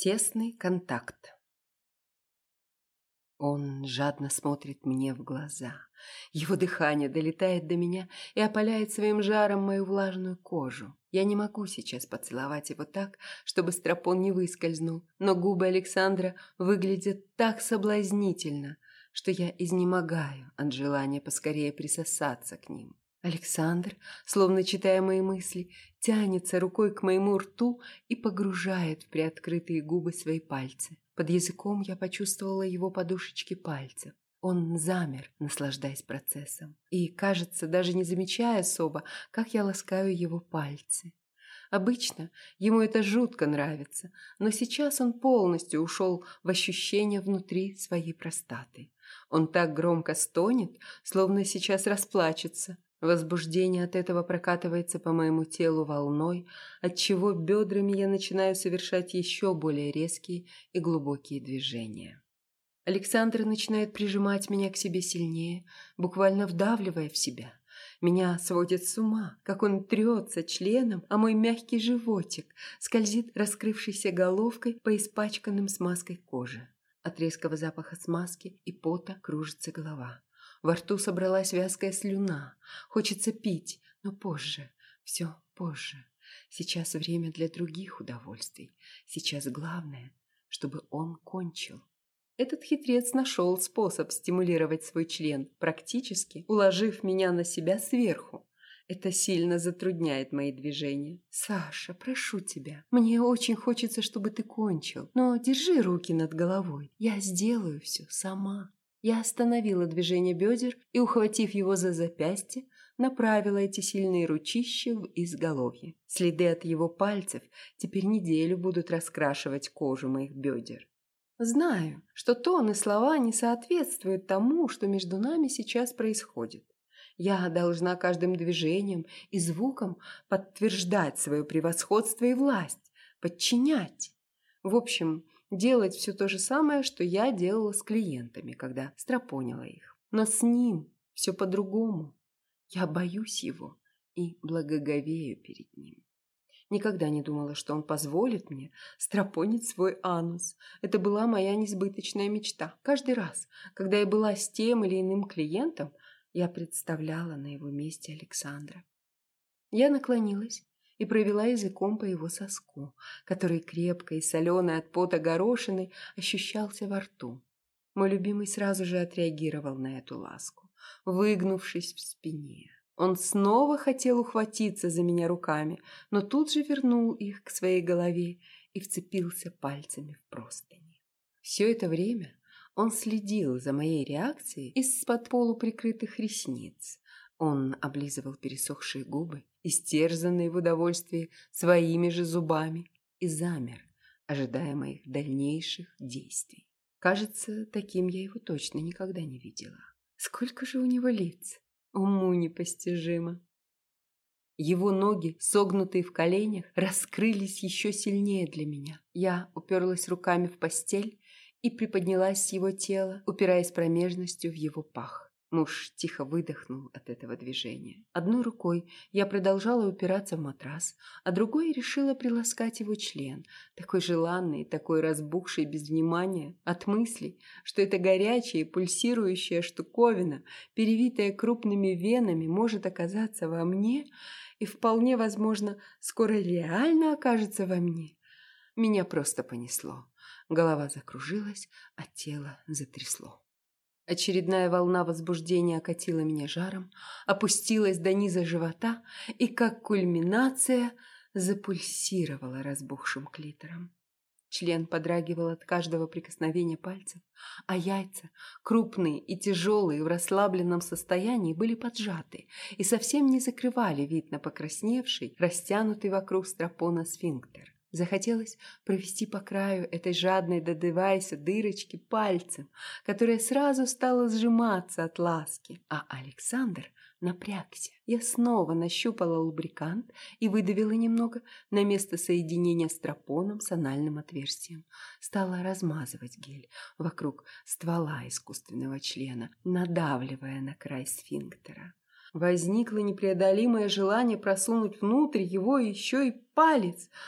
Тесный контакт. Он жадно смотрит мне в глаза. Его дыхание долетает до меня и опаляет своим жаром мою влажную кожу. Я не могу сейчас поцеловать его так, чтобы стропон не выскользнул, но губы Александра выглядят так соблазнительно, что я изнемогаю от желания поскорее присосаться к ним. Александр, словно читая мои мысли, тянется рукой к моему рту и погружает в приоткрытые губы свои пальцы. Под языком я почувствовала его подушечки пальцев. Он замер, наслаждаясь процессом, и, кажется, даже не замечая особо, как я ласкаю его пальцы. Обычно ему это жутко нравится, но сейчас он полностью ушел в ощущение внутри своей простаты. Он так громко стонет, словно сейчас расплачется, Возбуждение от этого прокатывается по моему телу волной, отчего бедрами я начинаю совершать еще более резкие и глубокие движения. Александр начинает прижимать меня к себе сильнее, буквально вдавливая в себя. Меня сводит с ума, как он трется членом, а мой мягкий животик скользит раскрывшейся головкой по испачканным смазкой коже. От резкого запаха смазки и пота кружится голова. Во рту собралась вязкая слюна. Хочется пить, но позже. Все позже. Сейчас время для других удовольствий. Сейчас главное, чтобы он кончил. Этот хитрец нашел способ стимулировать свой член, практически уложив меня на себя сверху. Это сильно затрудняет мои движения. Саша, прошу тебя, мне очень хочется, чтобы ты кончил, но держи руки над головой. Я сделаю все сама. Я остановила движение бедер и, ухватив его за запястье, направила эти сильные ручища в изголовье. Следы от его пальцев теперь неделю будут раскрашивать кожу моих бедер. Знаю, что тон и слова не соответствуют тому, что между нами сейчас происходит. Я должна каждым движением и звуком подтверждать свое превосходство и власть, подчинять. В общем, делать все то же самое, что я делала с клиентами, когда стропонила их. Но с ним все по-другому. Я боюсь его и благоговею перед ним. Никогда не думала, что он позволит мне стропонить свой анус. Это была моя несбыточная мечта. Каждый раз, когда я была с тем или иным клиентом, я представляла на его месте Александра. Я наклонилась и провела языком по его соску, который крепко и соленый от пота горошины ощущался во рту. Мой любимый сразу же отреагировал на эту ласку, выгнувшись в спине. Он снова хотел ухватиться за меня руками, но тут же вернул их к своей голове и вцепился пальцами в простыни. Все это время он следил за моей реакцией из-под полуприкрытых ресниц. Он облизывал пересохшие губы истерзанный в удовольствии своими же зубами, и замер, ожидая моих дальнейших действий. Кажется, таким я его точно никогда не видела. Сколько же у него лиц? Уму непостижимо. Его ноги, согнутые в коленях, раскрылись еще сильнее для меня. Я уперлась руками в постель и приподнялась с его тела, упираясь промежностью в его пах. Муж тихо выдохнул от этого движения. Одной рукой я продолжала упираться в матрас, а другой решила приласкать его член, такой желанный, такой разбухший без внимания, от мысли, что эта горячая пульсирующая штуковина, перевитая крупными венами, может оказаться во мне и, вполне возможно, скоро реально окажется во мне. Меня просто понесло. Голова закружилась, а тело затрясло. Очередная волна возбуждения окатила меня жаром, опустилась до низа живота и, как кульминация, запульсировала разбухшим клитором. Член подрагивал от каждого прикосновения пальцев, а яйца, крупные и тяжелые в расслабленном состоянии, были поджаты и совсем не закрывали вид на покрасневший, растянутый вокруг стропона сфинктер. Захотелось провести по краю этой жадной до девайса дырочки пальцем, которая сразу стала сжиматься от ласки. А Александр напрягся. Я снова нащупала лубрикант и выдавила немного на место соединения с тропоном с анальным отверстием. Стала размазывать гель вокруг ствола искусственного члена, надавливая на край сфинктера. Возникло непреодолимое желание просунуть внутрь его еще и палец –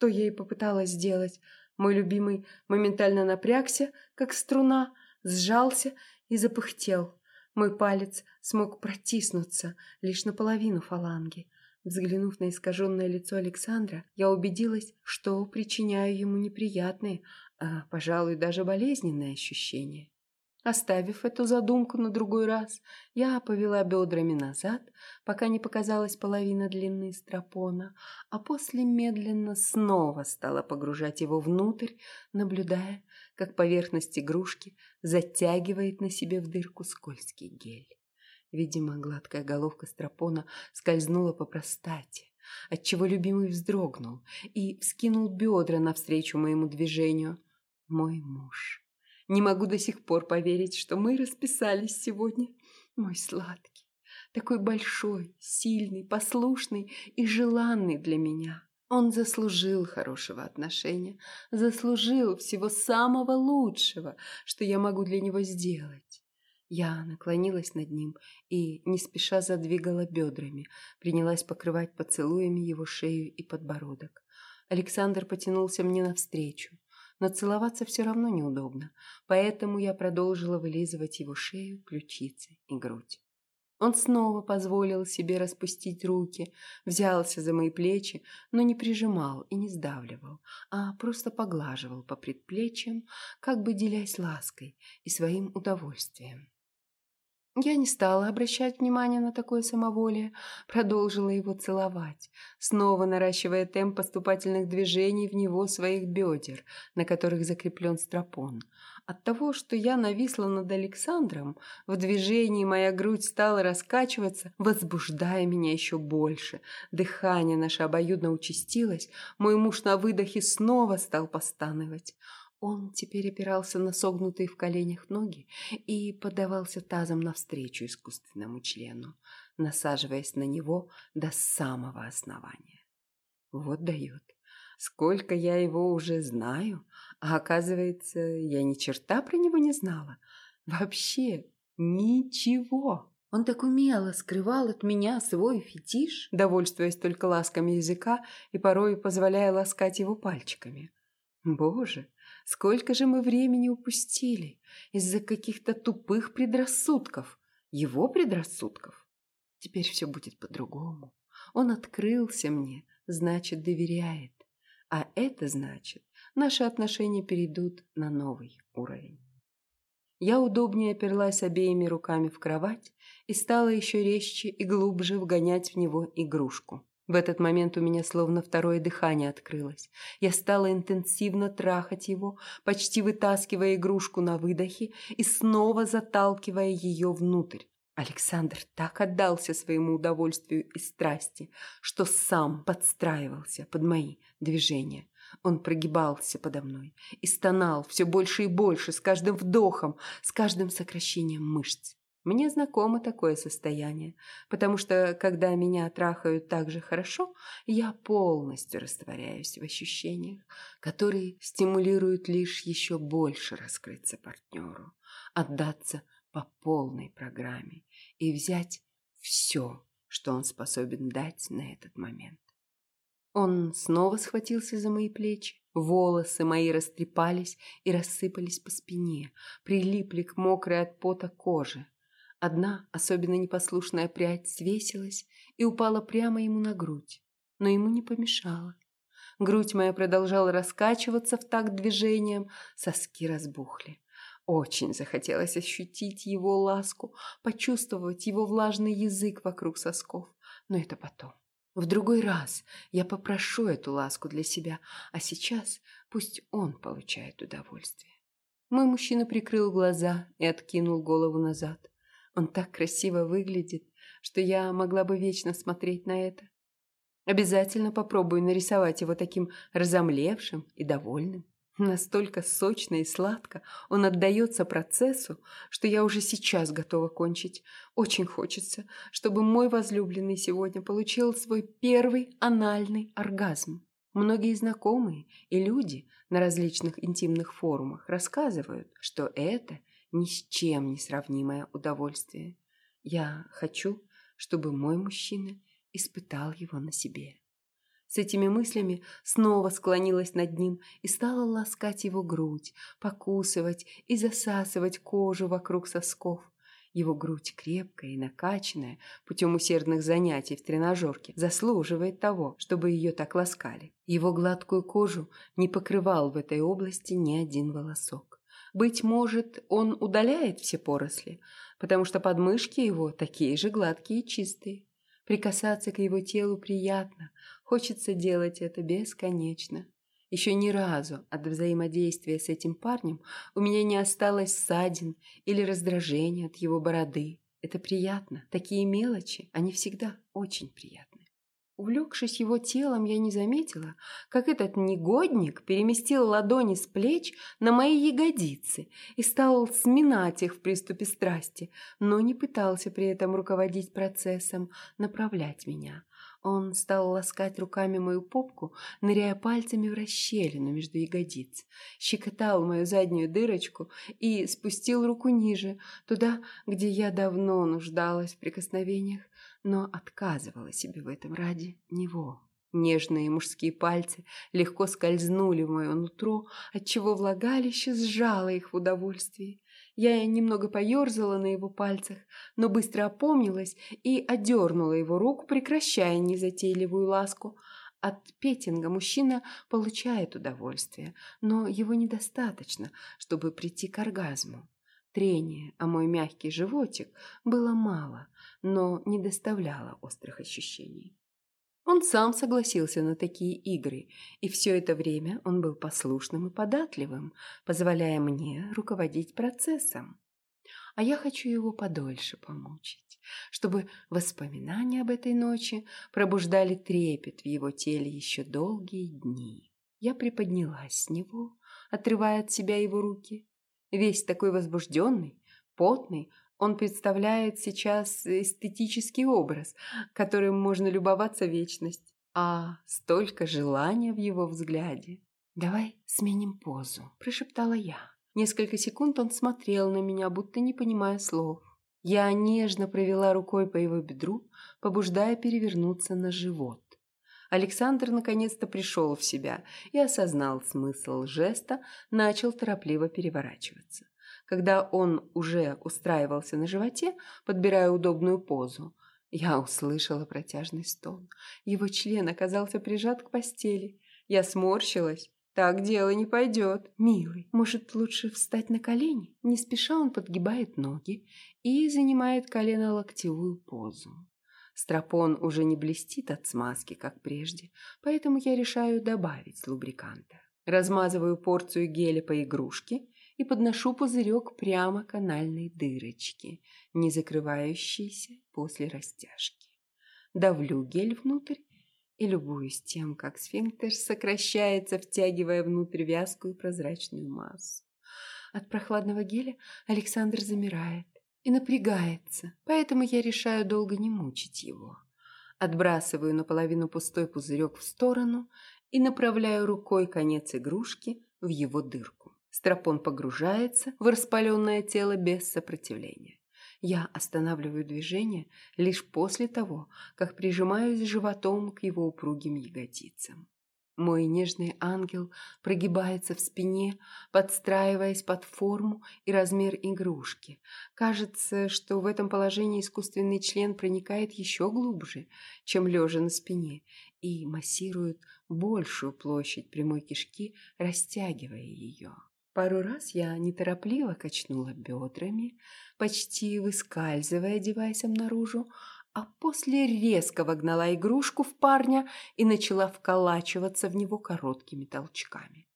что я и попыталась сделать. Мой любимый моментально напрягся, как струна, сжался и запыхтел. Мой палец смог протиснуться лишь наполовину фаланги. Взглянув на искаженное лицо Александра, я убедилась, что причиняю ему неприятные, а, пожалуй, даже болезненные ощущения. Оставив эту задумку на другой раз, я повела бедрами назад, пока не показалась половина длины стропона, а после медленно снова стала погружать его внутрь, наблюдая, как поверхность игрушки затягивает на себе в дырку скользкий гель. Видимо, гладкая головка стропона скользнула по простате, отчего любимый вздрогнул и вскинул бедра навстречу моему движению. Мой муж. Не могу до сих пор поверить, что мы расписались сегодня. Мой сладкий, такой большой, сильный, послушный и желанный для меня. Он заслужил хорошего отношения, заслужил всего самого лучшего, что я могу для него сделать. Я наклонилась над ним и не спеша задвигала бедрами, принялась покрывать поцелуями его шею и подбородок. Александр потянулся мне навстречу но целоваться все равно неудобно, поэтому я продолжила вылизывать его шею, ключицы и грудь. Он снова позволил себе распустить руки, взялся за мои плечи, но не прижимал и не сдавливал, а просто поглаживал по предплечьям, как бы делясь лаской и своим удовольствием. Я не стала обращать внимания на такое самоволие, продолжила его целовать, снова наращивая темп поступательных движений в него своих бедер, на которых закреплен стропон. От того, что я нависла над Александром, в движении моя грудь стала раскачиваться, возбуждая меня еще больше. Дыхание наше обоюдно участилось, мой муж на выдохе снова стал постановать. Он теперь опирался на согнутые в коленях ноги и подавался тазом навстречу искусственному члену, насаживаясь на него до самого основания. Вот дает. Сколько я его уже знаю, а оказывается, я ни черта про него не знала. Вообще ничего. Он так умело скрывал от меня свой фетиш, довольствуясь только ласками языка и порой позволяя ласкать его пальчиками. Боже, Сколько же мы времени упустили из-за каких-то тупых предрассудков, его предрассудков. Теперь все будет по-другому. Он открылся мне, значит, доверяет. А это значит, наши отношения перейдут на новый уровень. Я удобнее оперлась обеими руками в кровать и стала еще резче и глубже вгонять в него игрушку. В этот момент у меня словно второе дыхание открылось. Я стала интенсивно трахать его, почти вытаскивая игрушку на выдохе и снова заталкивая ее внутрь. Александр так отдался своему удовольствию и страсти, что сам подстраивался под мои движения. Он прогибался подо мной и стонал все больше и больше с каждым вдохом, с каждым сокращением мышц. Мне знакомо такое состояние, потому что, когда меня трахают так же хорошо, я полностью растворяюсь в ощущениях, которые стимулируют лишь еще больше раскрыться партнеру, отдаться по полной программе и взять все, что он способен дать на этот момент. Он снова схватился за мои плечи, волосы мои растрепались и рассыпались по спине, прилипли к мокрой от пота коже, Одна, особенно непослушная прядь, свесилась и упала прямо ему на грудь, но ему не помешало. Грудь моя продолжала раскачиваться в такт движением, соски разбухли. Очень захотелось ощутить его ласку, почувствовать его влажный язык вокруг сосков, но это потом. В другой раз я попрошу эту ласку для себя, а сейчас пусть он получает удовольствие. Мой мужчина прикрыл глаза и откинул голову назад. Он так красиво выглядит, что я могла бы вечно смотреть на это. Обязательно попробую нарисовать его таким разомлевшим и довольным. Настолько сочно и сладко он отдается процессу, что я уже сейчас готова кончить. Очень хочется, чтобы мой возлюбленный сегодня получил свой первый анальный оргазм. Многие знакомые и люди на различных интимных форумах рассказывают, что это ни с чем не сравнимое удовольствие. Я хочу, чтобы мой мужчина испытал его на себе. С этими мыслями снова склонилась над ним и стала ласкать его грудь, покусывать и засасывать кожу вокруг сосков. Его грудь крепкая и накачанная путем усердных занятий в тренажерке заслуживает того, чтобы ее так ласкали. Его гладкую кожу не покрывал в этой области ни один волосок. Быть может, он удаляет все поросли, потому что подмышки его такие же гладкие и чистые. Прикасаться к его телу приятно, хочется делать это бесконечно. Еще ни разу от взаимодействия с этим парнем у меня не осталось ссадин или раздражения от его бороды. Это приятно. Такие мелочи, они всегда очень приятны. Увлекшись его телом, я не заметила, как этот негодник переместил ладони с плеч на мои ягодицы и стал сминать их в приступе страсти, но не пытался при этом руководить процессом, направлять меня. Он стал ласкать руками мою попку, ныряя пальцами в расщелину между ягодиц, щекотал мою заднюю дырочку и спустил руку ниже, туда, где я давно нуждалась в прикосновениях, но отказывала себе в этом ради него. Нежные мужские пальцы легко скользнули в мое нутро, отчего влагалище сжало их в удовольствии. Я немного поерзала на его пальцах, но быстро опомнилась и одернула его руку, прекращая незатейливую ласку. От петинга мужчина получает удовольствие, но его недостаточно, чтобы прийти к оргазму. Трение о мой мягкий животик было мало, но не доставляло острых ощущений. Он сам согласился на такие игры, и все это время он был послушным и податливым, позволяя мне руководить процессом. А я хочу его подольше помучить, чтобы воспоминания об этой ночи пробуждали трепет в его теле еще долгие дни. Я приподнялась с него, отрывая от себя его руки, Весь такой возбужденный, потный, он представляет сейчас эстетический образ, которым можно любоваться вечность. А столько желания в его взгляде. «Давай сменим позу», – прошептала я. Несколько секунд он смотрел на меня, будто не понимая слов. Я нежно провела рукой по его бедру, побуждая перевернуться на живот. Александр наконец-то пришел в себя и осознал смысл жеста, начал торопливо переворачиваться. Когда он уже устраивался на животе, подбирая удобную позу, я услышала протяжный стон. Его член оказался прижат к постели. Я сморщилась. Так дело не пойдет, милый. Может, лучше встать на колени? Не спеша он подгибает ноги и занимает колено-локтевую позу. Стропон уже не блестит от смазки, как прежде, поэтому я решаю добавить лубриканта. Размазываю порцию геля по игрушке и подношу пузырек прямо к анальной дырочке, не закрывающейся после растяжки. Давлю гель внутрь и любуюсь тем, как сфинктер сокращается, втягивая внутрь вязкую прозрачную массу. От прохладного геля Александр замирает, и напрягается, поэтому я решаю долго не мучить его. Отбрасываю наполовину пустой пузырек в сторону и направляю рукой конец игрушки в его дырку. Стропон погружается в распаленное тело без сопротивления. Я останавливаю движение лишь после того, как прижимаюсь животом к его упругим ягодицам. Мой нежный ангел прогибается в спине, подстраиваясь под форму и размер игрушки. Кажется, что в этом положении искусственный член проникает еще глубже, чем лежа на спине, и массирует большую площадь прямой кишки, растягивая ее. Пару раз я неторопливо качнула бедрами, почти выскальзывая девайсом наружу, а после резко вогнала игрушку в парня и начала вколачиваться в него короткими толчками.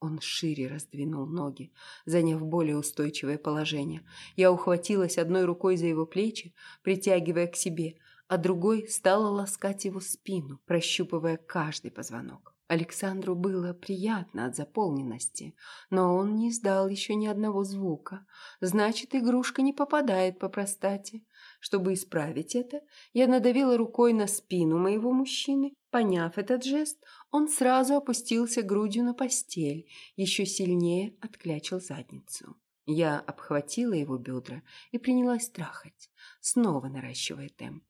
Он шире раздвинул ноги, заняв более устойчивое положение. Я ухватилась одной рукой за его плечи, притягивая к себе, а другой стала ласкать его спину, прощупывая каждый позвонок. Александру было приятно от заполненности, но он не издал еще ни одного звука. Значит, игрушка не попадает по простате. Чтобы исправить это, я надавила рукой на спину моего мужчины. Поняв этот жест, он сразу опустился грудью на постель, еще сильнее отклячил задницу. Я обхватила его бедра и принялась трахать, снова наращивая темп.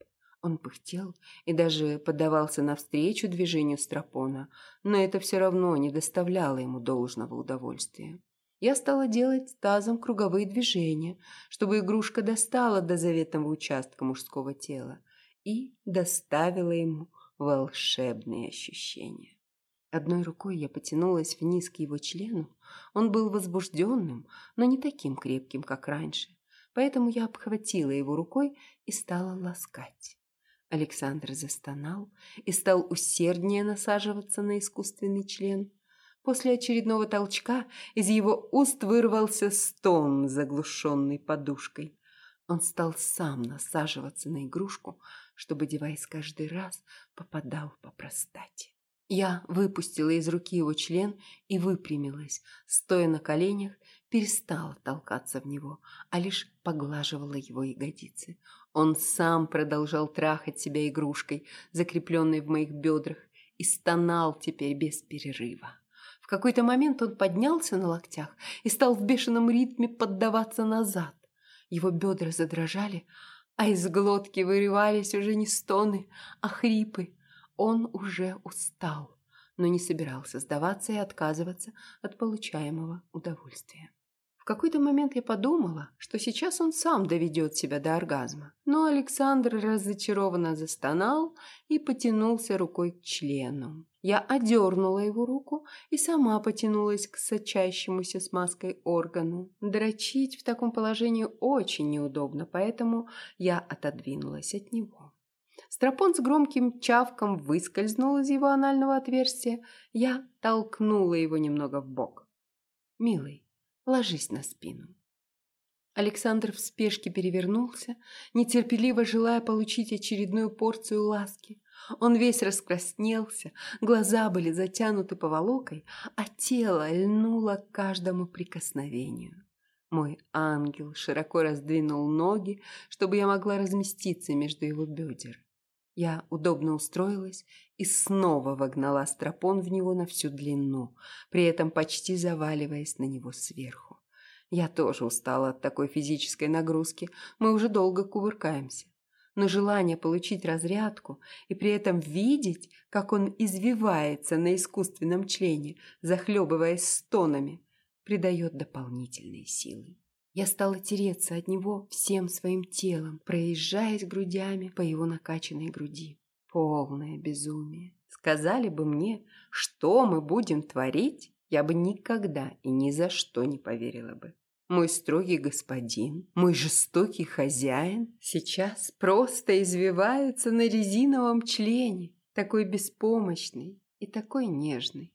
Он пыхтел и даже поддавался навстречу движению стропона, но это все равно не доставляло ему должного удовольствия. Я стала делать тазом круговые движения, чтобы игрушка достала до заветного участка мужского тела и доставила ему волшебные ощущения. Одной рукой я потянулась вниз к его члену. Он был возбужденным, но не таким крепким, как раньше. Поэтому я обхватила его рукой и стала ласкать. Александр застонал и стал усерднее насаживаться на искусственный член. После очередного толчка из его уст вырвался стон, заглушенный подушкой. Он стал сам насаживаться на игрушку, чтобы девайс каждый раз попадал по простате. Я выпустила из руки его член и выпрямилась, стоя на коленях, перестала толкаться в него, а лишь поглаживала его ягодицы. Он сам продолжал трахать себя игрушкой, закрепленной в моих бедрах, и стонал теперь без перерыва. В какой-то момент он поднялся на локтях и стал в бешеном ритме поддаваться назад. Его бедра задрожали, а из глотки вырывались уже не стоны, а хрипы. Он уже устал, но не собирался сдаваться и отказываться от получаемого удовольствия. Какой-то момент я подумала, что сейчас он сам доведет себя до оргазма. Но Александр разочарованно застонал и потянулся рукой к члену. Я одернула его руку и сама потянулась к сочащемуся смазкой органу. Дрочить в таком положении очень неудобно, поэтому я отодвинулась от него. Стропон с громким чавком выскользнул из его анального отверстия. Я толкнула его немного в бок. «Милый, ложись на спину». Александр в спешке перевернулся, нетерпеливо желая получить очередную порцию ласки. Он весь раскраснелся, глаза были затянуты поволокой, а тело льнуло к каждому прикосновению. Мой ангел широко раздвинул ноги, чтобы я могла разместиться между его бедер. Я удобно устроилась и снова вогнала стропон в него на всю длину, при этом почти заваливаясь на него сверху. Я тоже устала от такой физической нагрузки, мы уже долго кувыркаемся. Но желание получить разрядку и при этом видеть, как он извивается на искусственном члене, захлебываясь стонами, придает дополнительные силы. Я стала тереться от него всем своим телом, проезжаясь грудями по его накачанной груди. Полное безумие. Сказали бы мне, что мы будем творить, я бы никогда и ни за что не поверила бы. Мой строгий господин, мой жестокий хозяин сейчас просто извивается на резиновом члене, такой беспомощный и такой нежный.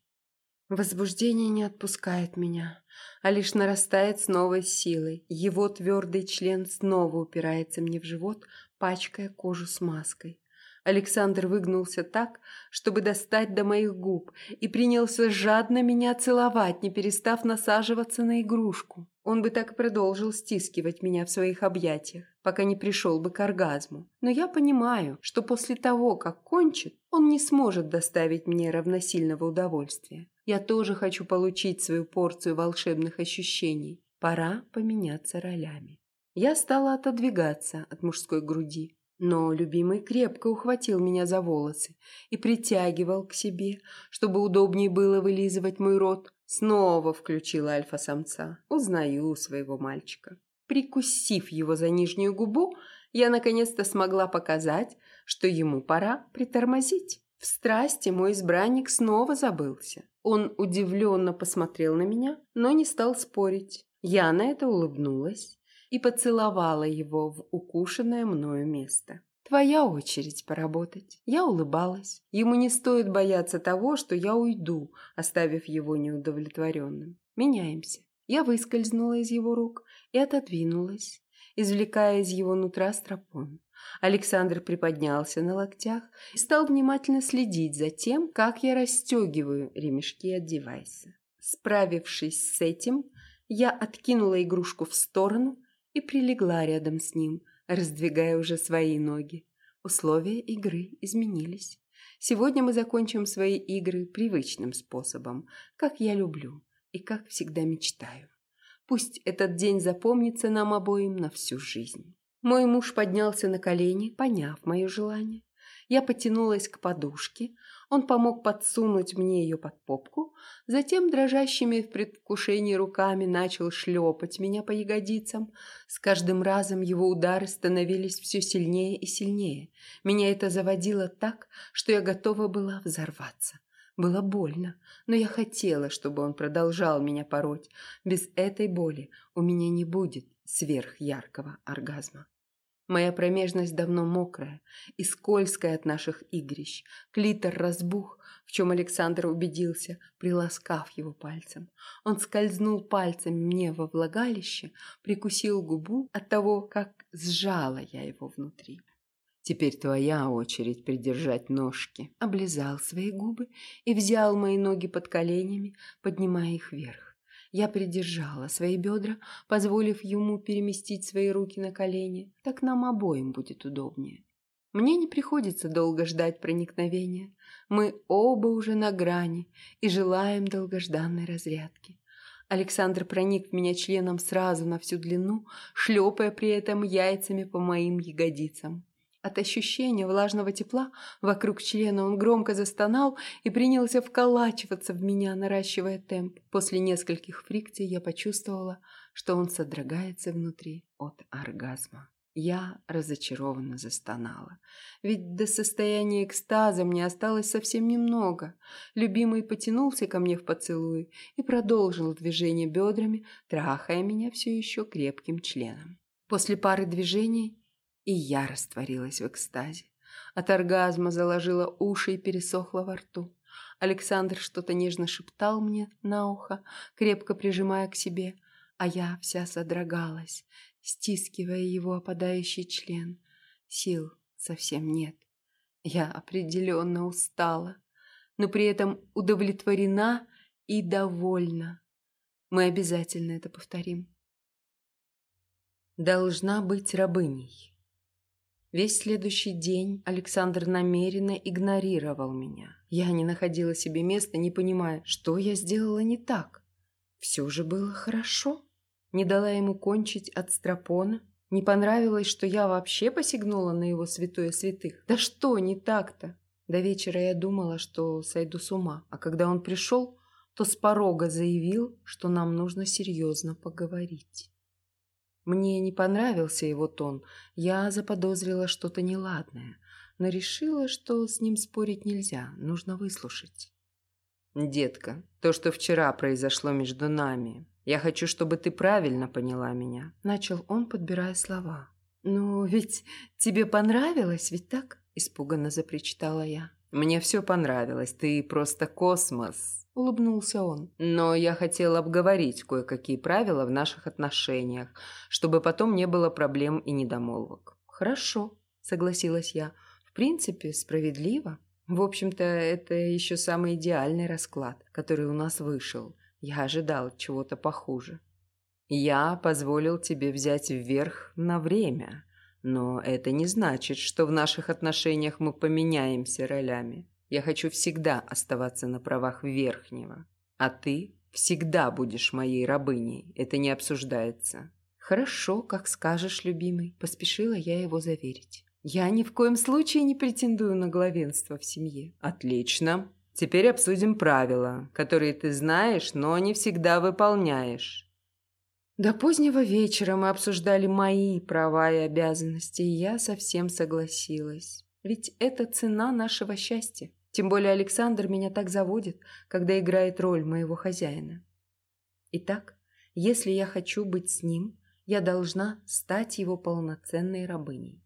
Возбуждение не отпускает меня, а лишь нарастает с новой силой. Его твердый член снова упирается мне в живот, пачкая кожу смазкой. Александр выгнулся так, чтобы достать до моих губ, и принялся жадно меня целовать, не перестав насаживаться на игрушку. Он бы так и продолжил стискивать меня в своих объятиях, пока не пришел бы к оргазму. Но я понимаю, что после того, как кончит, он не сможет доставить мне равносильного удовольствия. Я тоже хочу получить свою порцию волшебных ощущений. Пора поменяться ролями. Я стала отодвигаться от мужской груди, но любимый крепко ухватил меня за волосы и притягивал к себе, чтобы удобнее было вылизывать мой рот. Снова включила альфа-самца. Узнаю своего мальчика. Прикусив его за нижнюю губу, я наконец-то смогла показать, что ему пора притормозить. В страсти мой избранник снова забылся. Он удивленно посмотрел на меня, но не стал спорить. Я на это улыбнулась и поцеловала его в укушенное мною место. «Твоя очередь поработать». Я улыбалась. Ему не стоит бояться того, что я уйду, оставив его неудовлетворенным. Меняемся. Я выскользнула из его рук и отодвинулась, извлекая из его нутра стропон. Александр приподнялся на локтях и стал внимательно следить за тем, как я расстегиваю ремешки от девайса. Справившись с этим, я откинула игрушку в сторону и прилегла рядом с ним, раздвигая уже свои ноги. Условия игры изменились. Сегодня мы закончим свои игры привычным способом, как я люблю и как всегда мечтаю. Пусть этот день запомнится нам обоим на всю жизнь. Мой муж поднялся на колени, поняв мое желание. Я потянулась к подушке, он помог подсунуть мне ее под попку, затем дрожащими в предвкушении руками начал шлепать меня по ягодицам. С каждым разом его удары становились все сильнее и сильнее. Меня это заводило так, что я готова была взорваться. Было больно, но я хотела, чтобы он продолжал меня пороть. Без этой боли у меня не будет сверхяркого оргазма. Моя промежность давно мокрая и скользкая от наших игрищ. Клитор разбух, в чем Александр убедился, приласкав его пальцем. Он скользнул пальцем мне во влагалище, прикусил губу от того, как сжала я его внутри. «Теперь твоя очередь придержать ножки», облизал свои губы и взял мои ноги под коленями, поднимая их вверх. Я придержала свои бедра, позволив ему переместить свои руки на колени. Так нам обоим будет удобнее. Мне не приходится долго ждать проникновения. Мы оба уже на грани и желаем долгожданной разрядки. Александр проник в меня членом сразу на всю длину, шлепая при этом яйцами по моим ягодицам. От ощущения влажного тепла вокруг члена он громко застонал и принялся вколачиваться в меня, наращивая темп. После нескольких фрикций я почувствовала, что он содрогается внутри от оргазма. Я разочарованно застонала. Ведь до состояния экстаза мне осталось совсем немного. Любимый потянулся ко мне в поцелуй и продолжил движение бедрами, трахая меня все еще крепким членом. После пары движений и я растворилась в экстазе. От оргазма заложила уши и пересохла во рту. Александр что-то нежно шептал мне на ухо, крепко прижимая к себе, а я вся содрогалась, стискивая его опадающий член. Сил совсем нет. Я определенно устала, но при этом удовлетворена и довольна. Мы обязательно это повторим. Должна быть рабыней. Весь следующий день Александр намеренно игнорировал меня. Я не находила себе места, не понимая, что я сделала не так. Все же было хорошо. Не дала ему кончить от стропона. Не понравилось, что я вообще посягнула на его святое святых. Да что не так-то? До вечера я думала, что сойду с ума. А когда он пришел, то с порога заявил, что нам нужно серьезно поговорить. Мне не понравился его тон, я заподозрила что-то неладное, но решила, что с ним спорить нельзя, нужно выслушать. «Детка, то, что вчера произошло между нами, я хочу, чтобы ты правильно поняла меня», — начал он, подбирая слова. «Ну, ведь тебе понравилось, ведь так?» — испуганно запричитала я. «Мне все понравилось, ты просто космос», – улыбнулся он. «Но я хотел обговорить кое-какие правила в наших отношениях, чтобы потом не было проблем и недомолвок». «Хорошо», – согласилась я. «В принципе, справедливо. В общем-то, это еще самый идеальный расклад, который у нас вышел. Я ожидал чего-то похуже». «Я позволил тебе взять вверх на время, но это не значит, что в наших отношениях мы поменяемся ролями». Я хочу всегда оставаться на правах верхнего. А ты всегда будешь моей рабыней. Это не обсуждается. Хорошо, как скажешь, любимый. Поспешила я его заверить. Я ни в коем случае не претендую на главенство в семье. Отлично. Теперь обсудим правила, которые ты знаешь, но не всегда выполняешь. До позднего вечера мы обсуждали мои права и обязанности, и я совсем согласилась. Ведь это цена нашего счастья. Тем более Александр меня так заводит, когда играет роль моего хозяина. Итак, если я хочу быть с ним, я должна стать его полноценной рабыней.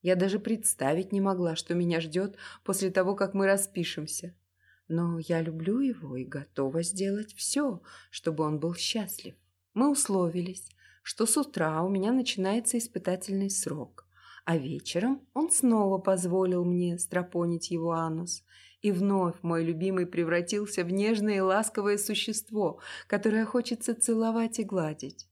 Я даже представить не могла, что меня ждет после того, как мы распишемся. Но я люблю его и готова сделать все, чтобы он был счастлив. Мы условились, что с утра у меня начинается испытательный срок, а вечером он снова позволил мне стропонить его анус. И вновь мой любимый превратился в нежное и ласковое существо, которое хочется целовать и гладить.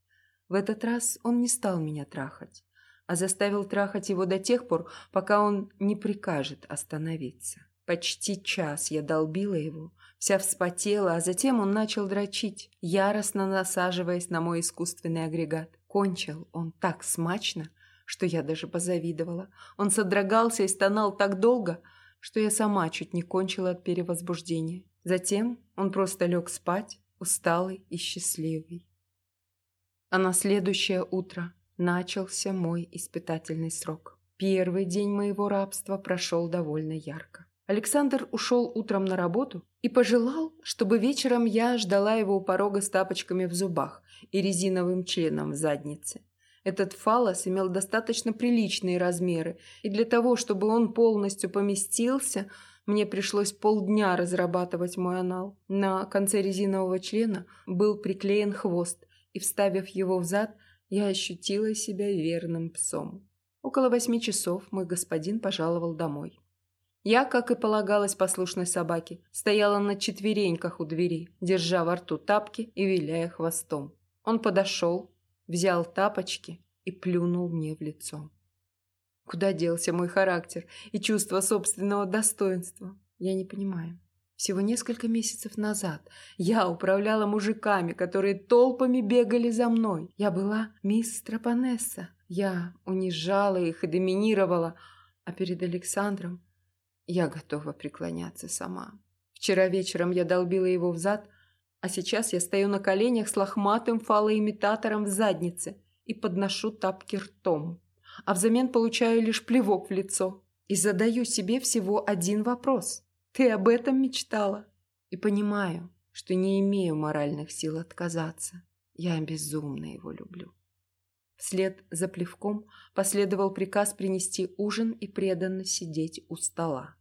В этот раз он не стал меня трахать, а заставил трахать его до тех пор, пока он не прикажет остановиться. Почти час я долбила его, вся вспотела, а затем он начал дрочить, яростно насаживаясь на мой искусственный агрегат. Кончил он так смачно, что я даже позавидовала. Он содрогался и стонал так долго, что я сама чуть не кончила от перевозбуждения. Затем он просто лег спать, усталый и счастливый. А на следующее утро начался мой испытательный срок. Первый день моего рабства прошел довольно ярко. Александр ушел утром на работу и пожелал, чтобы вечером я ждала его у порога с тапочками в зубах и резиновым членом в заднице. Этот фалос имел достаточно приличные размеры, и для того, чтобы он полностью поместился, мне пришлось полдня разрабатывать мой анал. На конце резинового члена был приклеен хвост, и, вставив его в зад, я ощутила себя верным псом. Около восьми часов мой господин пожаловал домой. Я, как и полагалось послушной собаке, стояла на четвереньках у двери, держа во рту тапки и виляя хвостом. Он подошел, взял тапочки и плюнул мне в лицо. Куда делся мой характер и чувство собственного достоинства? Я не понимаю. Всего несколько месяцев назад я управляла мужиками, которые толпами бегали за мной. Я была мисс Стропанесса. Я унижала их и доминировала, а перед Александром я готова преклоняться сама. Вчера вечером я долбила его в зад, а сейчас я стою на коленях с лохматым фалоимитатором в заднице и подношу тапки ртом. А взамен получаю лишь плевок в лицо. И задаю себе всего один вопрос. Ты об этом мечтала? И понимаю, что не имею моральных сил отказаться. Я безумно его люблю. Вслед за плевком последовал приказ принести ужин и преданно сидеть у стола.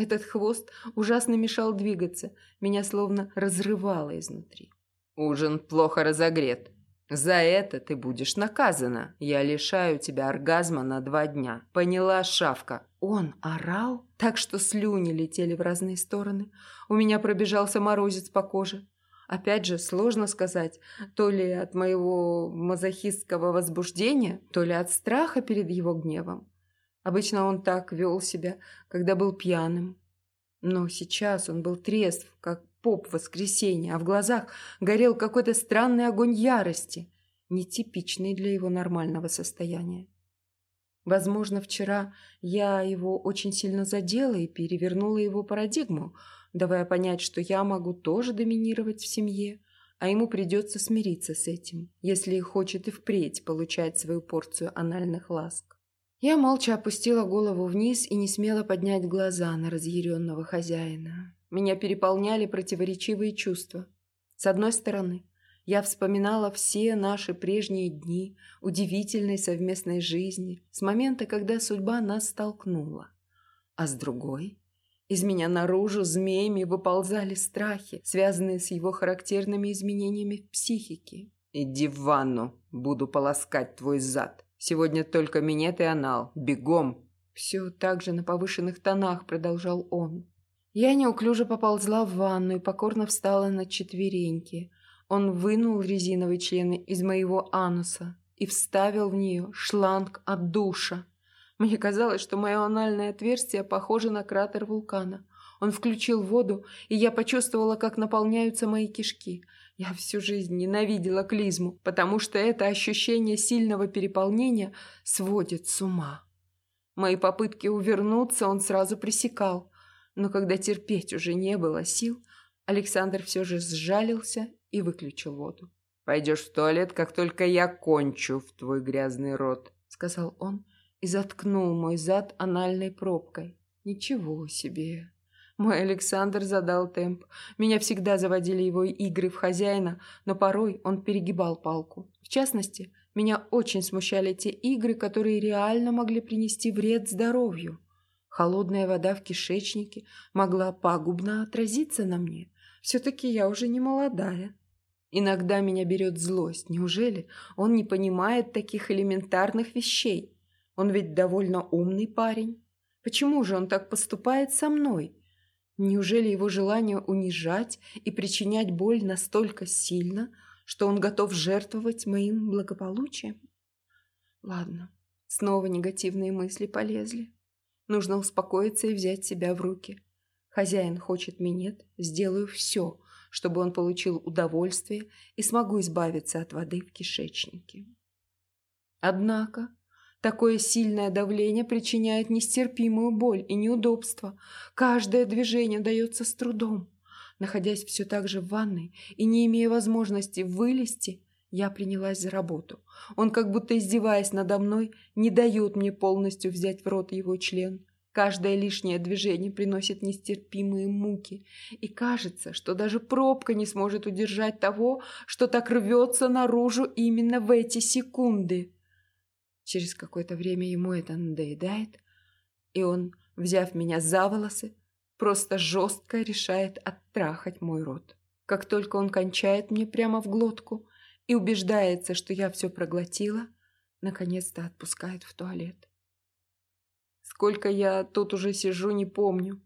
Этот хвост ужасно мешал двигаться, меня словно разрывало изнутри. «Ужин плохо разогрет. За это ты будешь наказана. Я лишаю тебя оргазма на два дня. Поняла, шавка?» Он орал, так что слюни летели в разные стороны. У меня пробежался морозец по коже. Опять же, сложно сказать, то ли от моего мазохистского возбуждения, то ли от страха перед его гневом. Обычно он так вел себя, когда был пьяным. Но сейчас он был трезв, как поп в воскресенье, а в глазах горел какой-то странный огонь ярости, нетипичный для его нормального состояния. Возможно, вчера я его очень сильно задела и перевернула его парадигму, давая понять, что я могу тоже доминировать в семье, а ему придется смириться с этим, если хочет и впредь получать свою порцию анальных ласк. Я молча опустила голову вниз и не смела поднять глаза на разъяренного хозяина. Меня переполняли противоречивые чувства. С одной стороны, я вспоминала все наши прежние дни удивительной совместной жизни с момента, когда судьба нас столкнула. А с другой, из меня наружу змеями выползали страхи, связанные с его характерными изменениями в психике. «Иди в ванну, буду полоскать твой зад», Сегодня только минет и анал. Бегом!» Все так же на повышенных тонах продолжал он. Я неуклюже поползла в ванну и покорно встала на четвереньки. Он вынул резиновый член из моего ануса и вставил в нее шланг от душа. Мне казалось, что мое анальное отверстие похоже на кратер вулкана. Он включил воду, и я почувствовала, как наполняются мои кишки – я всю жизнь ненавидела клизму, потому что это ощущение сильного переполнения сводит с ума. Мои попытки увернуться он сразу пресекал, но когда терпеть уже не было сил, Александр все же сжалился и выключил воду. «Пойдешь в туалет, как только я кончу в твой грязный рот», — сказал он и заткнул мой зад анальной пробкой. «Ничего себе!» Мой Александр задал темп. Меня всегда заводили его игры в хозяина, но порой он перегибал палку. В частности, меня очень смущали те игры, которые реально могли принести вред здоровью. Холодная вода в кишечнике могла пагубно отразиться на мне. Все-таки я уже не молодая. Иногда меня берет злость. Неужели он не понимает таких элементарных вещей? Он ведь довольно умный парень. Почему же он так поступает со мной? Неужели его желание унижать и причинять боль настолько сильно, что он готов жертвовать моим благополучием? Ладно, снова негативные мысли полезли. Нужно успокоиться и взять себя в руки. Хозяин хочет минет, сделаю все, чтобы он получил удовольствие и смогу избавиться от воды в кишечнике. Однако Такое сильное давление причиняет нестерпимую боль и неудобство. Каждое движение дается с трудом. Находясь все так же в ванной и не имея возможности вылезти, я принялась за работу. Он, как будто издеваясь надо мной, не дает мне полностью взять в рот его член. Каждое лишнее движение приносит нестерпимые муки, и кажется, что даже пробка не сможет удержать того, что так рвется наружу именно в эти секунды. Через какое-то время ему это надоедает, и он, взяв меня за волосы, просто жестко решает оттрахать мой рот. Как только он кончает мне прямо в глотку и убеждается, что я все проглотила, наконец-то отпускает в туалет. Сколько я тут уже сижу, не помню,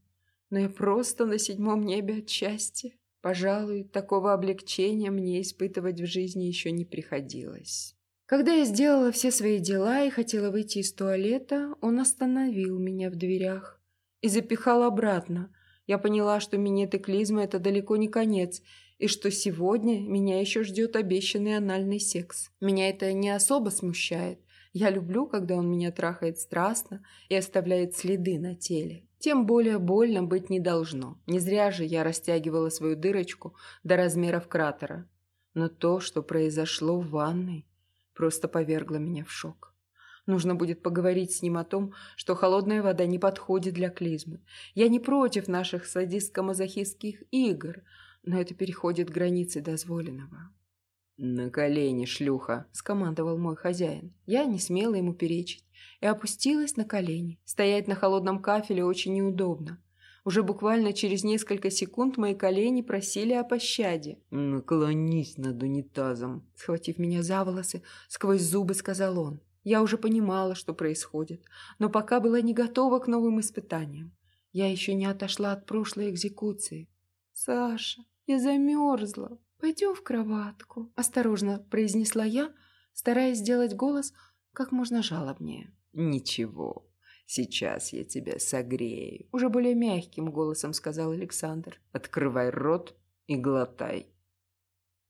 но я просто на седьмом небе от счастья. Пожалуй, такого облегчения мне испытывать в жизни еще не приходилось. Когда я сделала все свои дела и хотела выйти из туалета, он остановил меня в дверях и запихал обратно. Я поняла, что минеты клизмы – это далеко не конец, и что сегодня меня еще ждет обещанный анальный секс. Меня это не особо смущает. Я люблю, когда он меня трахает страстно и оставляет следы на теле. Тем более больно быть не должно. Не зря же я растягивала свою дырочку до размеров кратера. Но то, что произошло в ванной, просто повергло меня в шок. Нужно будет поговорить с ним о том, что холодная вода не подходит для клизмы. Я не против наших садистско-мазохистских игр, но это переходит границы дозволенного. «На колени, шлюха!» – скомандовал мой хозяин. Я не смела ему перечить и опустилась на колени. Стоять на холодном кафеле очень неудобно. Уже буквально через несколько секунд мои колени просили о пощаде. «Наклонись над унитазом!» Схватив меня за волосы, сквозь зубы сказал он. Я уже понимала, что происходит, но пока была не готова к новым испытаниям. Я еще не отошла от прошлой экзекуции. «Саша, я замерзла!» «Пойдем в кроватку», – осторожно произнесла я, стараясь сделать голос как можно жалобнее. «Ничего, сейчас я тебя согрею», – уже более мягким голосом сказал Александр. «Открывай рот и глотай».